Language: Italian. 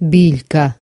bilka.